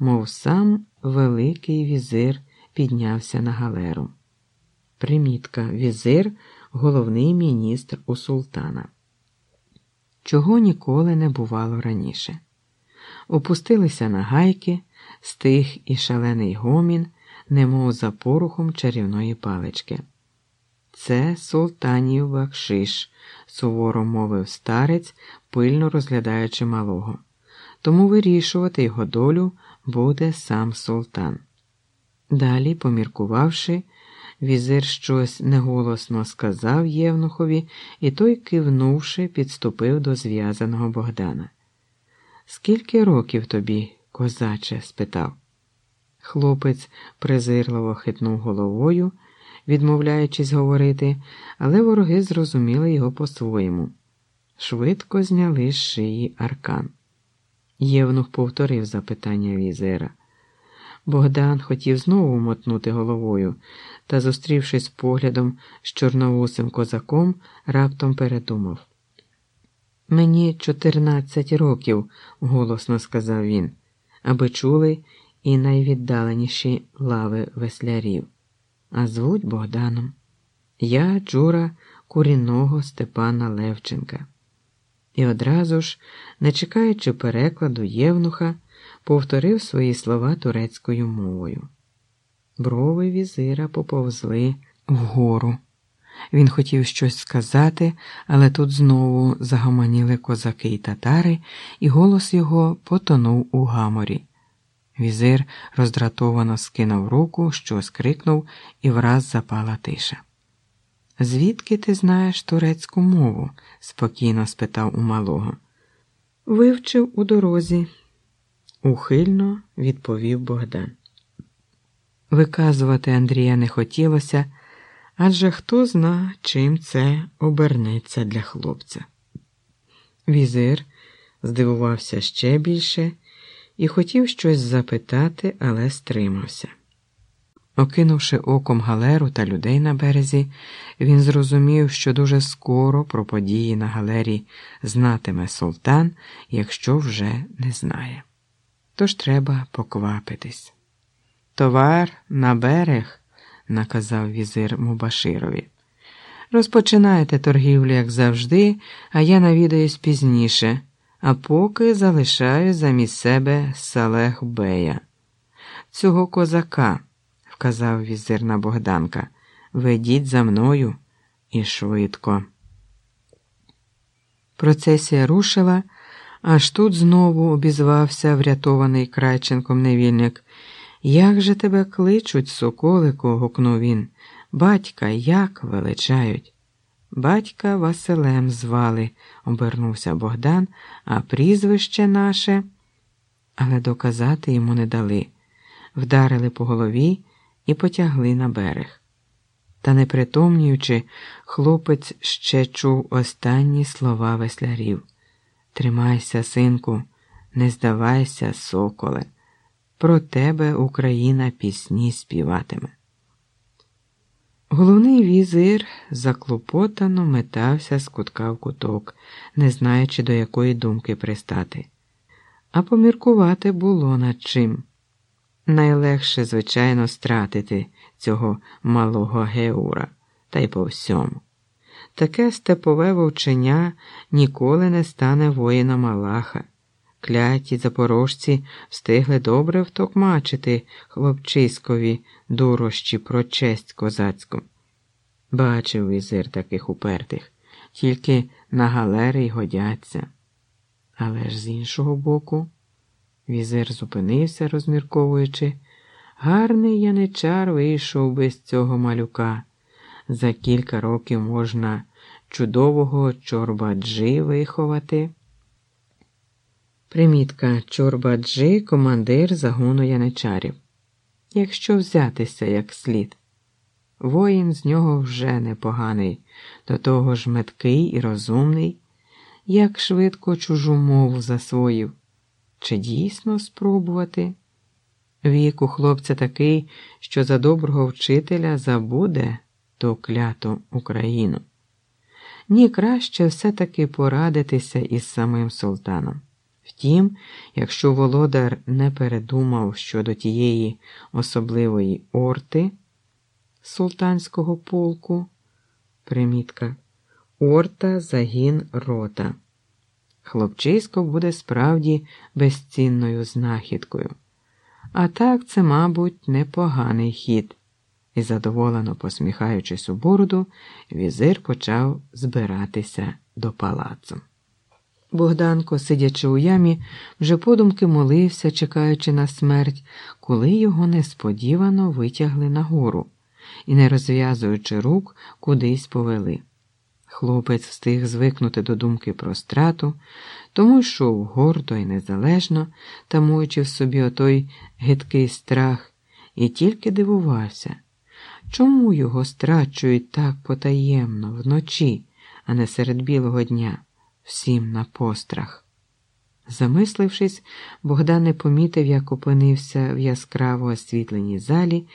мов сам Великий візир піднявся на галеру. Примітка візир головний міністр у султана. Чого ніколи не бувало раніше. Опустилися на гайки, стих і шалений гомін, немов за порухом чарівної палички. Це султанів бакшиш, суворо мовив старець, пильно розглядаючи малого. Тому вирішувати його долю буде сам султан. Далі, поміркувавши, візир щось неголосно сказав Євнухові, і той, кивнувши, підступив до зв'язаного Богдана. Скільки років тобі, козаче? спитав. Хлопець презирливо хитнув головою, відмовляючись говорити, але вороги зрозуміли його по-своєму. Швидко зняли з шиї аркан. Євнух повторив запитання візера. Богдан хотів знову мотнути головою, та, зустрівшись поглядом з чорновусим козаком, раптом передумав. Мені чотирнадцять років, голосно сказав він, аби чули і найвіддаленіші лави веслярів. А звуть Богданом. Я джура курінного Степана Левченка. І одразу ж, не чекаючи перекладу Євнуха, повторив свої слова турецькою мовою. Брови візира поповзли вгору. Він хотів щось сказати, але тут знову загомоніли козаки й татари, і голос його потонув у гаморі. Візир роздратовано скинув руку, щось крикнув, і враз запала тиша. Звідки ти знаєш турецьку мову? спокійно спитав у малого. Вивчив у дорозі, ухильно відповів Богдан. Виказувати Андрія не хотілося, адже хто зна, чим це обернеться для хлопця. Візир здивувався ще більше і хотів щось запитати, але стримався. Окинувши оком галеру та людей на березі, він зрозумів, що дуже скоро про події на галері знатиме султан, якщо вже не знає. Тож треба поквапитись. Товар на берег, наказав візир Мубаширові. Розпочинайте торгівлю, як завжди, а я навідаюсь пізніше, а поки залишаю замість себе Салех Бея. Цього козака вказав візир на Богданка. Ведіть за мною і швидко. Процесія рушила, аж тут знову обізвався врятований Крайченком невільник. Як же тебе кличуть, соколику? гукнув він. Батька як величають. Батька Василем звали, обернувся Богдан, а прізвище наше, але доказати йому не дали. Вдарили по голові і потягли на берег. Та, не притомнюючи, хлопець ще чув останні слова веслярів Тримайся, синку, не здавайся, соколе, про тебе Україна пісні співатиме. Головний візир заклопотано метався з кутка в куток, не знаючи, до якої думки пристати. А поміркувати було над чим. Найлегше, звичайно, стратити цього малого Геура, та й по всьому. Таке степове вовчення ніколи не стане воїном Аллаха. Кляті запорожці встигли добре втокмачити хлопчиськові дурощі про честь козацьку. Бачив візир таких упертих, тільки на галери й годяться. Але ж з іншого боку. Візир зупинився, розмірковуючи. Гарний яничар вийшов без цього малюка. За кілька років можна чудового чорбаджи виховати. Примітка Чорбаджи командир загону яничарів. Якщо взятися як слід, воїн з нього вже непоганий, до того ж меткий і розумний, як швидко чужу мову засвоїв. Чи дійсно спробувати? Вік у хлопця такий, що за доброго вчителя забуде ту кляту Україну. Ні, краще все-таки порадитися із самим султаном. Втім, якщо володар не передумав щодо тієї особливої орти султанського полку, примітка, орта загін рота, хлопчисько буде справді безцінною знахідкою. А так це, мабуть, непоганий хід. І, задоволено посміхаючись у бороду, візир почав збиратися до палацу. Богданко, сидячи у ямі, вже подумки молився, чекаючи на смерть, коли його несподівано витягли нагору і, не розв'язуючи рук, кудись повели. Хлопець встиг звикнути до думки про страту, тому йшов гордо і незалежно, тамуючи в собі отой гидкий страх, і тільки дивувався, чому його страчують так потаємно, вночі, а не серед білого дня всім на пострах. Замислившись, Богдан не помітив, як опинився в яскраво освітленій залі